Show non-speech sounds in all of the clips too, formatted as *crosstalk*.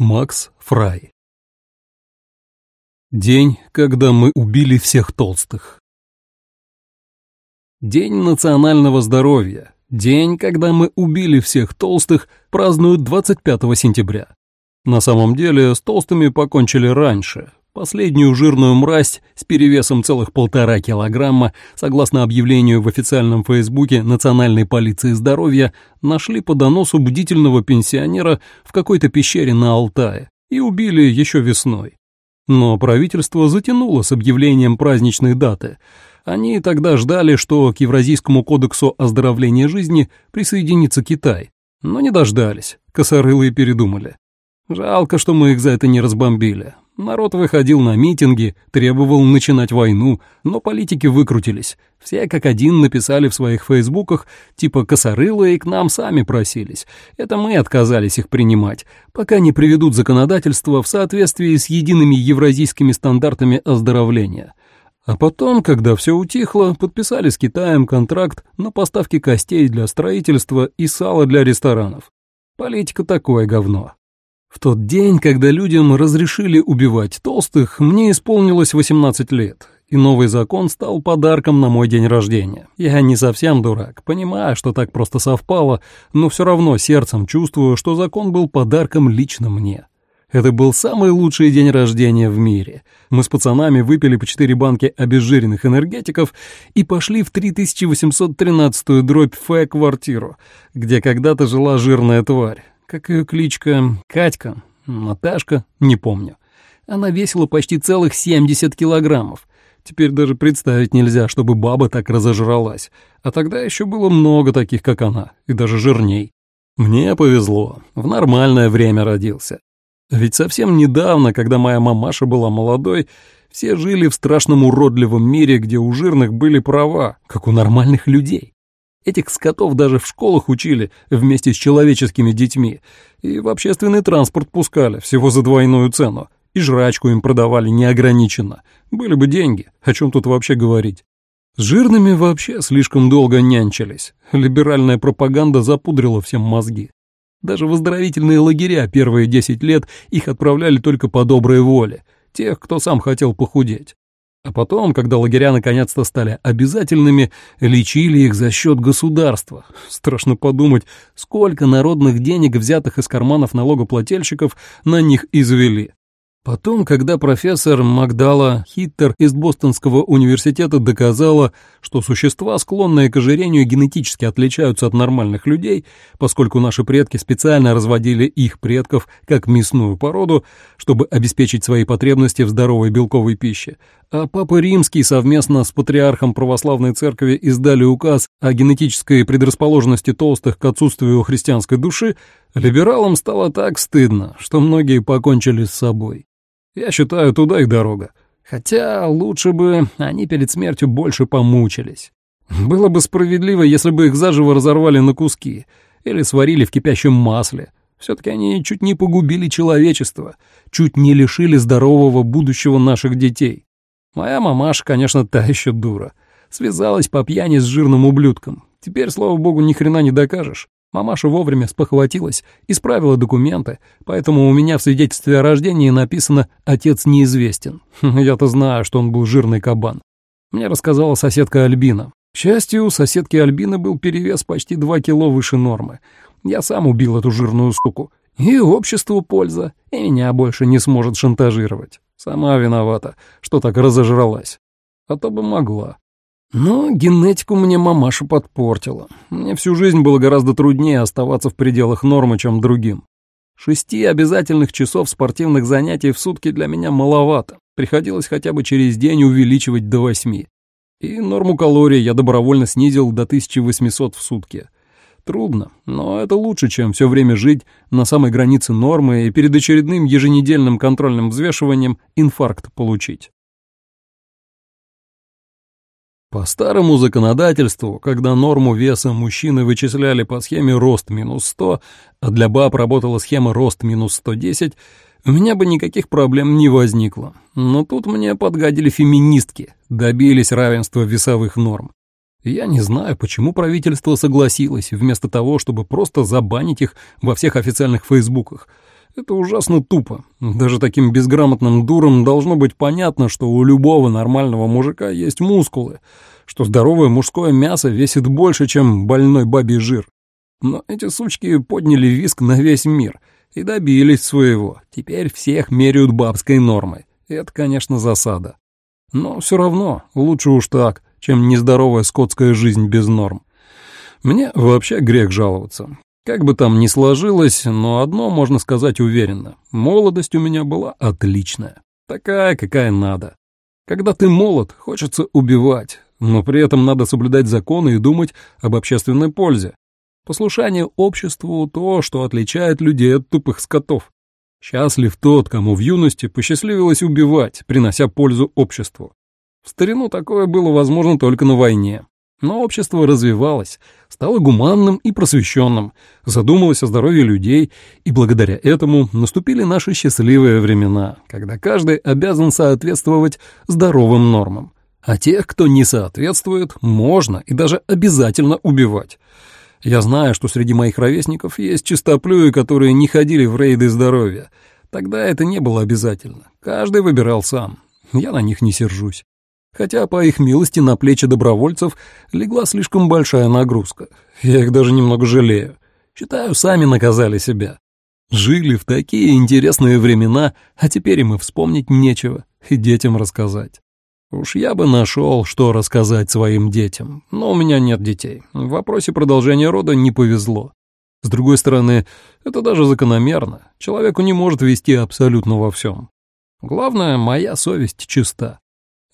Макс Фрай День, когда мы убили всех толстых. День национального здоровья. День, когда мы убили всех толстых, празднуют 25 сентября. На самом деле, с толстыми покончили раньше, Последнюю жирную мразь с перевесом целых полтора килограмма, согласно объявлению в официальном фейсбуке Национальной полиции здоровья, нашли по доносу бдительного пенсионера в какой-то пещере на Алтае и убили еще весной. Но правительство затянуло с объявлением праздничной даты. Они тогда ждали, что к Евразийскому кодексу оздоровления жизни присоединится Китай. Но не дождались, косорылые передумали. Жалко, что мы их за это не разбомбили. Народ выходил на митинги, требовал начинать войну, но политики выкрутились. Все как один написали в своих фейсбуках, типа «косорылые к нам сами просились». Это мы отказались их принимать, пока не приведут законодательство в соответствии с едиными евразийскими стандартами оздоровления. А потом, когда все утихло, подписали с Китаем контракт на поставки костей для строительства и сала для ресторанов. Политика такое говно. В тот день, когда людям разрешили убивать толстых, мне исполнилось 18 лет, и новый закон стал подарком на мой день рождения. Я не совсем дурак, понимаю, что так просто совпало, но все равно сердцем чувствую, что закон был подарком лично мне. Это был самый лучший день рождения в мире. Мы с пацанами выпили по четыре банки обезжиренных энергетиков и пошли в 3813-ю дробь Ф-квартиру, где когда-то жила жирная тварь. Как ее кличка? Катька? Наташка? Не помню. Она весила почти целых 70 килограммов. Теперь даже представить нельзя, чтобы баба так разожралась. А тогда еще было много таких, как она, и даже жирней. Мне повезло, в нормальное время родился. Ведь совсем недавно, когда моя мамаша была молодой, все жили в страшном уродливом мире, где у жирных были права, как у нормальных людей. Этих скотов даже в школах учили вместе с человеческими детьми. И в общественный транспорт пускали всего за двойную цену. И жрачку им продавали неограниченно. Были бы деньги, о чем тут вообще говорить. С жирными вообще слишком долго нянчились. Либеральная пропаганда запудрила всем мозги. Даже в оздоровительные лагеря первые 10 лет их отправляли только по доброй воле, тех, кто сам хотел похудеть. А потом, когда лагеря наконец-то стали обязательными, лечили их за счет государства. Страшно подумать, сколько народных денег, взятых из карманов налогоплательщиков, на них извели. Потом, когда профессор Магдала Хиттер из Бостонского университета доказала, что существа, склонные к ожирению, генетически отличаются от нормальных людей, поскольку наши предки специально разводили их предков как мясную породу, чтобы обеспечить свои потребности в здоровой белковой пище, а Папа Римский совместно с патриархом православной церкви издали указ о генетической предрасположенности толстых к отсутствию христианской души, либералам стало так стыдно, что многие покончили с собой. Я считаю, туда и дорога. Хотя лучше бы они перед смертью больше помучились. Было бы справедливо, если бы их заживо разорвали на куски или сварили в кипящем масле. Все-таки они чуть не погубили человечество, чуть не лишили здорового будущего наших детей. Моя мамаша, конечно, та еще дура. Связалась по пьяни с жирным ублюдком. Теперь, слава богу, ни хрена не докажешь. Мамаша вовремя спохватилась, исправила документы, поэтому у меня в свидетельстве о рождении написано «отец неизвестен». *laughs* Я-то знаю, что он был жирный кабан. Мне рассказала соседка Альбина. К счастью, у соседки Альбины был перевес почти 2 кило выше нормы. Я сам убил эту жирную суку. И обществу польза, и меня больше не сможет шантажировать. Сама виновата, что так разожралась. А то бы могла. Но генетику мне мамаша подпортила. Мне всю жизнь было гораздо труднее оставаться в пределах нормы, чем другим. Шести обязательных часов спортивных занятий в сутки для меня маловато. Приходилось хотя бы через день увеличивать до восьми. И норму калорий я добровольно снизил до 1800 в сутки. Трудно, но это лучше, чем все время жить на самой границе нормы и перед очередным еженедельным контрольным взвешиванием инфаркт получить. По старому законодательству, когда норму веса мужчины вычисляли по схеме рост минус 100, а для баб работала схема рост минус 110, у меня бы никаких проблем не возникло. Но тут мне подгадили феминистки, добились равенства весовых норм. Я не знаю, почему правительство согласилось, вместо того, чтобы просто забанить их во всех официальных фейсбуках. Это ужасно тупо. Даже таким безграмотным дурам должно быть понятно, что у любого нормального мужика есть мускулы, что здоровое мужское мясо весит больше, чем больной бабий жир. Но эти сучки подняли виск на весь мир и добились своего. Теперь всех меряют бабской нормой. Это, конечно, засада. Но все равно лучше уж так, чем нездоровая скотская жизнь без норм. Мне вообще грех жаловаться. Как бы там ни сложилось, но одно можно сказать уверенно. Молодость у меня была отличная. Такая, какая надо. Когда ты молод, хочется убивать, но при этом надо соблюдать законы и думать об общественной пользе. Послушание обществу — то, что отличает людей от тупых скотов. Счастлив тот, кому в юности посчастливилось убивать, принося пользу обществу. В старину такое было возможно только на войне. Но общество развивалось, стало гуманным и просвещенным, задумалось о здоровье людей, и благодаря этому наступили наши счастливые времена, когда каждый обязан соответствовать здоровым нормам. А тех, кто не соответствует, можно и даже обязательно убивать. Я знаю, что среди моих ровесников есть чистоплюи, которые не ходили в рейды здоровья. Тогда это не было обязательно. Каждый выбирал сам. Я на них не сержусь хотя по их милости на плечи добровольцев легла слишком большая нагрузка. Я их даже немного жалею. Считаю, сами наказали себя. Жили в такие интересные времена, а теперь им и вспомнить нечего, и детям рассказать. Уж я бы нашел, что рассказать своим детям, но у меня нет детей. В вопросе продолжения рода не повезло. С другой стороны, это даже закономерно. Человеку не может вести абсолютно во всем. Главное, моя совесть чиста.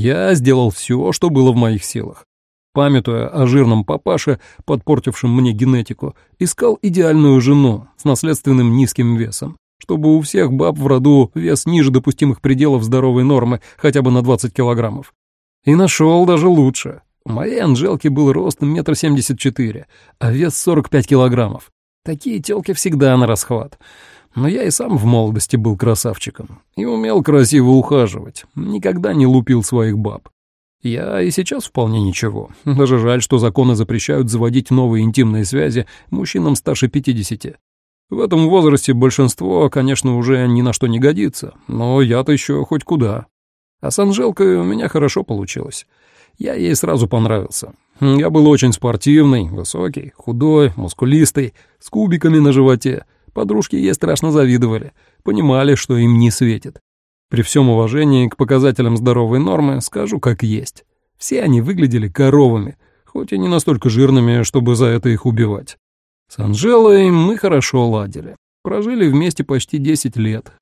Я сделал все, что было в моих силах. Памятуя о жирном папаше, подпортившем мне генетику, искал идеальную жену с наследственным низким весом, чтобы у всех баб в роду вес ниже допустимых пределов здоровой нормы, хотя бы на 20 килограммов. И нашел даже лучше. У моей Анжелки был рост метр семьдесят четыре, а вес 45 килограммов. Такие телки всегда на расхват. Но я и сам в молодости был красавчиком и умел красиво ухаживать, никогда не лупил своих баб. Я и сейчас вполне ничего. Даже жаль, что законы запрещают заводить новые интимные связи мужчинам старше 50. В этом возрасте большинство, конечно, уже ни на что не годится, но я-то еще хоть куда. А с Анжелкой у меня хорошо получилось. Я ей сразу понравился. Я был очень спортивный, высокий, худой, мускулистый, с кубиками на животе — Подружки ей страшно завидовали, понимали, что им не светит. При всем уважении к показателям здоровой нормы скажу как есть. Все они выглядели коровами, хоть и не настолько жирными, чтобы за это их убивать. С Анжелой мы хорошо ладили. Прожили вместе почти 10 лет.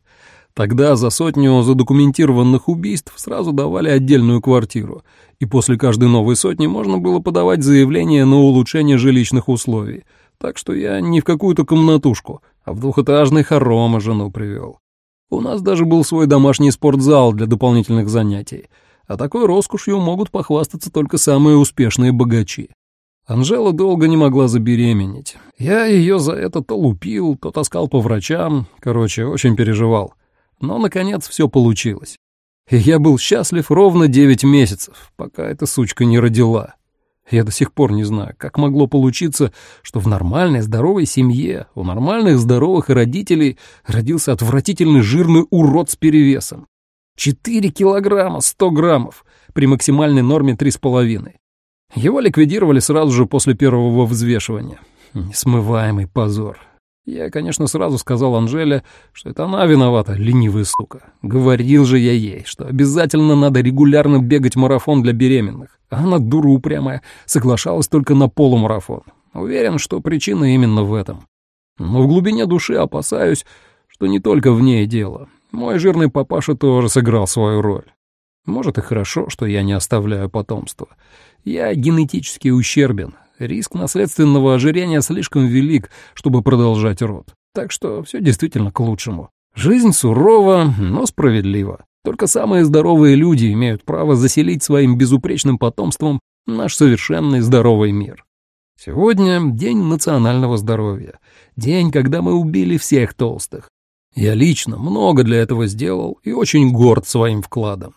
Тогда за сотню задокументированных убийств сразу давали отдельную квартиру, и после каждой новой сотни можно было подавать заявление на улучшение жилищных условий, так что я не в какую-то комнатушку, а в двухэтажный хоромы жену привел. У нас даже был свой домашний спортзал для дополнительных занятий, а такой роскошью могут похвастаться только самые успешные богачи. Анжела долго не могла забеременеть. Я ее за это то лупил, то таскал по врачам, короче, очень переживал. Но, наконец, все получилось. И я был счастлив ровно девять месяцев, пока эта сучка не родила. Я до сих пор не знаю, как могло получиться, что в нормальной здоровой семье у нормальных здоровых родителей родился отвратительный жирный урод с перевесом. Четыре килограмма сто граммов при максимальной норме три с половиной. Его ликвидировали сразу же после первого взвешивания. Несмываемый позор. Я, конечно, сразу сказал Анжеле, что это она виновата, ленивая сука. Говорил же я ей, что обязательно надо регулярно бегать марафон для беременных. А она, дура упрямая, соглашалась только на полумарафон. Уверен, что причина именно в этом. Но в глубине души опасаюсь, что не только в ней дело. Мой жирный папаша тоже сыграл свою роль. Может и хорошо, что я не оставляю потомства. Я генетически ущербен, Риск наследственного ожирения слишком велик, чтобы продолжать род. Так что все действительно к лучшему. Жизнь сурова, но справедлива. Только самые здоровые люди имеют право заселить своим безупречным потомством наш совершенный здоровый мир. Сегодня день национального здоровья. День, когда мы убили всех толстых. Я лично много для этого сделал и очень горд своим вкладом.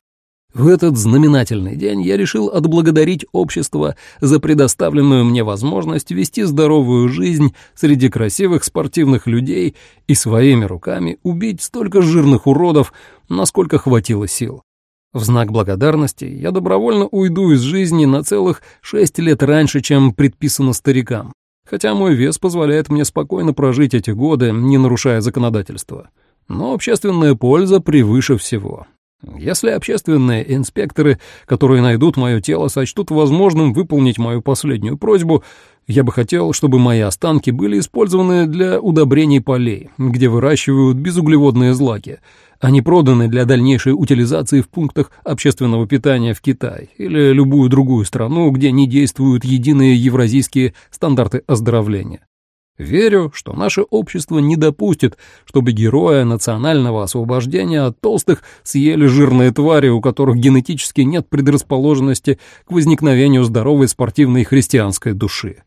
В этот знаменательный день я решил отблагодарить общество за предоставленную мне возможность вести здоровую жизнь среди красивых спортивных людей и своими руками убить столько жирных уродов, насколько хватило сил. В знак благодарности я добровольно уйду из жизни на целых шесть лет раньше, чем предписано старикам, хотя мой вес позволяет мне спокойно прожить эти годы, не нарушая законодательства. Но общественная польза превыше всего. Если общественные инспекторы, которые найдут мое тело, сочтут возможным выполнить мою последнюю просьбу, я бы хотел, чтобы мои останки были использованы для удобрений полей, где выращивают безуглеводные злаки, а не проданы для дальнейшей утилизации в пунктах общественного питания в Китай или любую другую страну, где не действуют единые евразийские стандарты оздоровления. Верю, что наше общество не допустит, чтобы героя национального освобождения от толстых съели жирные твари, у которых генетически нет предрасположенности к возникновению здоровой спортивной христианской души.